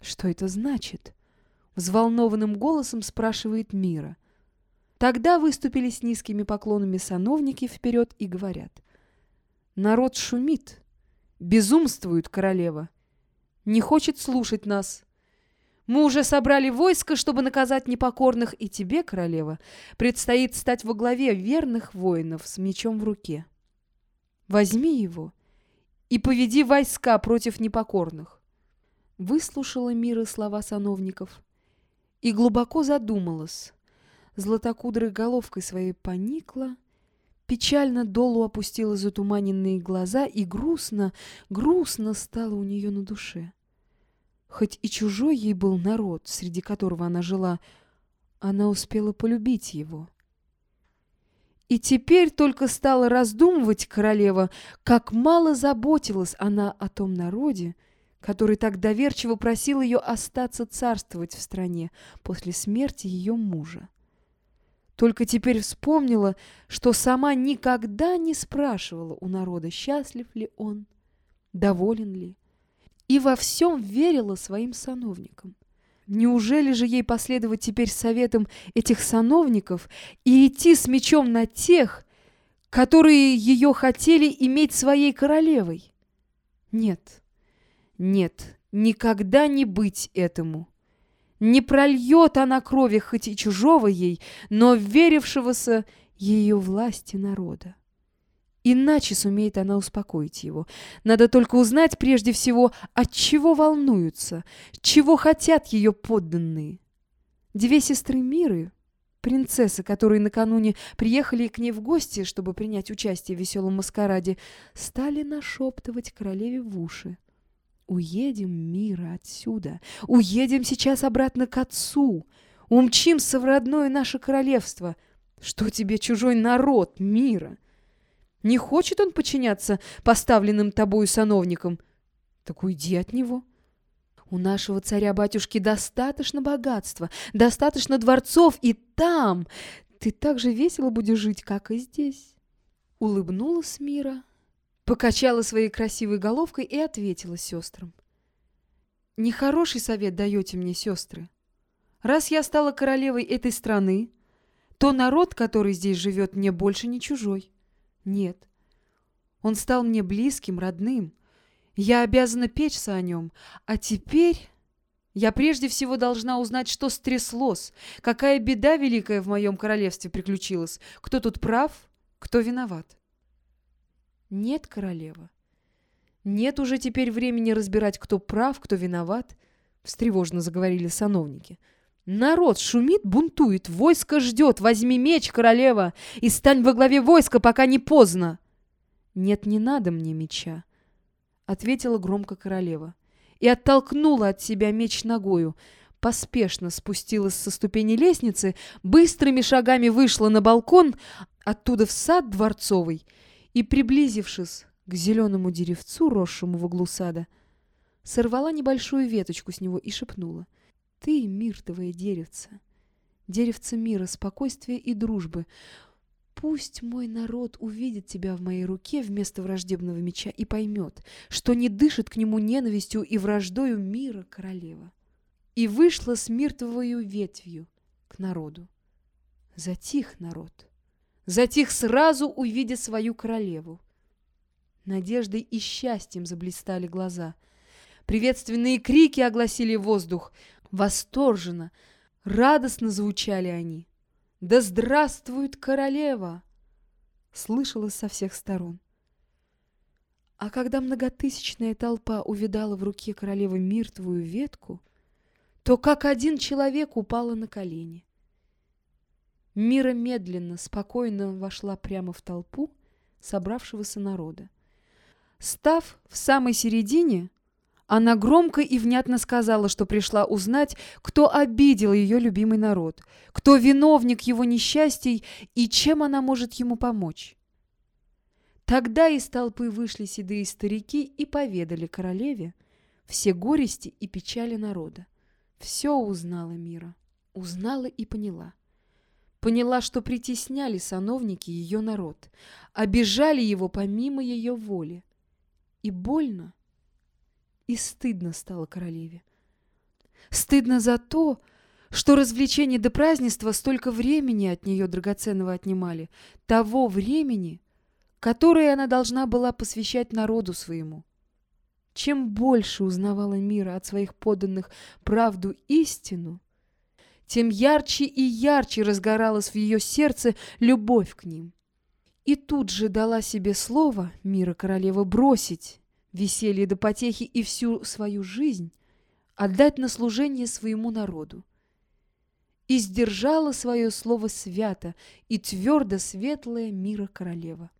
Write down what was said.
«Что это значит?» — взволнованным голосом спрашивает Мира. Тогда выступили с низкими поклонами сановники вперед и говорят. «Народ шумит, безумствует королева, не хочет слушать нас». Мы уже собрали войско, чтобы наказать непокорных, и тебе, королева, предстоит стать во главе верных воинов с мечом в руке. Возьми его и поведи войска против непокорных. Выслушала Мира слова сановников и глубоко задумалась. Златокудрой головкой своей поникла, печально долу опустила затуманенные глаза, и грустно, грустно стало у нее на душе. Хоть и чужой ей был народ, среди которого она жила, она успела полюбить его. И теперь только стала раздумывать королева, как мало заботилась она о том народе, который так доверчиво просил ее остаться царствовать в стране после смерти ее мужа. Только теперь вспомнила, что сама никогда не спрашивала у народа, счастлив ли он, доволен ли, и во всем верила своим сановникам. Неужели же ей последовать теперь советам этих сановников и идти с мечом на тех, которые ее хотели иметь своей королевой? Нет, нет, никогда не быть этому. Не прольет она крови хоть и чужого ей, но верившегося ее власти народа. Иначе сумеет она успокоить его. Надо только узнать прежде всего, от чего волнуются, чего хотят ее подданные. Две сестры Миры, принцессы, которые накануне приехали к ней в гости, чтобы принять участие в веселом маскараде, стали нашептывать королеве в уши. «Уедем, Мира, отсюда! Уедем сейчас обратно к отцу! Умчимся в родное наше королевство! Что тебе чужой народ, Мира?» Не хочет он подчиняться поставленным тобою сановникам? Так уйди от него. У нашего царя-батюшки достаточно богатства, достаточно дворцов, и там ты так же весело будешь жить, как и здесь. Улыбнулась Мира, покачала своей красивой головкой и ответила сестрам. Нехороший совет даете мне, сестры. Раз я стала королевой этой страны, то народ, который здесь живет, мне больше не чужой. Нет. Он стал мне близким, родным. Я обязана печься о нем. А теперь я прежде всего должна узнать, что стряслось, какая беда великая в моем королевстве приключилась, кто тут прав, кто виноват. Нет, королева. Нет уже теперь времени разбирать, кто прав, кто виноват, встревожно заговорили сановники. — Народ шумит, бунтует, войско ждет. Возьми меч, королева, и стань во главе войска, пока не поздно. Нет, не надо мне меча, ответила громко королева и оттолкнула от себя меч ногою. Поспешно спустилась со ступени лестницы, быстрыми шагами вышла на балкон, оттуда в сад дворцовый, и, приблизившись к зеленому деревцу, росшему в углу сада, сорвала небольшую веточку с него и шепнула — ты — миртовое деревце, деревце мира, спокойствия и дружбы. Пусть мой народ увидит тебя в моей руке вместо враждебного меча и поймет, что не дышит к нему ненавистью и враждою мира королева. И вышла с миртовою ветвью к народу. Затих народ. Затих сразу, увидя свою королеву. Надеждой и счастьем заблистали глаза. Приветственные крики огласили воздух. Восторженно, радостно звучали они. «Да здравствует королева!» Слышалось со всех сторон. А когда многотысячная толпа увидала в руке королевы мертвую ветку, то как один человек упала на колени. Мира медленно, спокойно вошла прямо в толпу собравшегося народа. Став в самой середине, она громко и внятно сказала, что пришла узнать, кто обидел ее любимый народ, кто виновник его несчастий и чем она может ему помочь. Тогда из толпы вышли седые старики и поведали королеве все горести и печали народа. Все узнала Мира, узнала и поняла. Поняла, что притесняли сановники ее народ, обижали его помимо ее воли. И больно, и стыдно стало королеве. Стыдно за то, что развлечения до празднества столько времени от нее драгоценного отнимали, того времени, которое она должна была посвящать народу своему. Чем больше узнавала мира от своих подданных правду истину, тем ярче и ярче разгоралась в ее сердце любовь к ним. И тут же дала себе слово мира королева бросить веселье до потехи и всю свою жизнь отдать на служение своему народу. И сдержала свое слово свято и твердо светлое мира королева.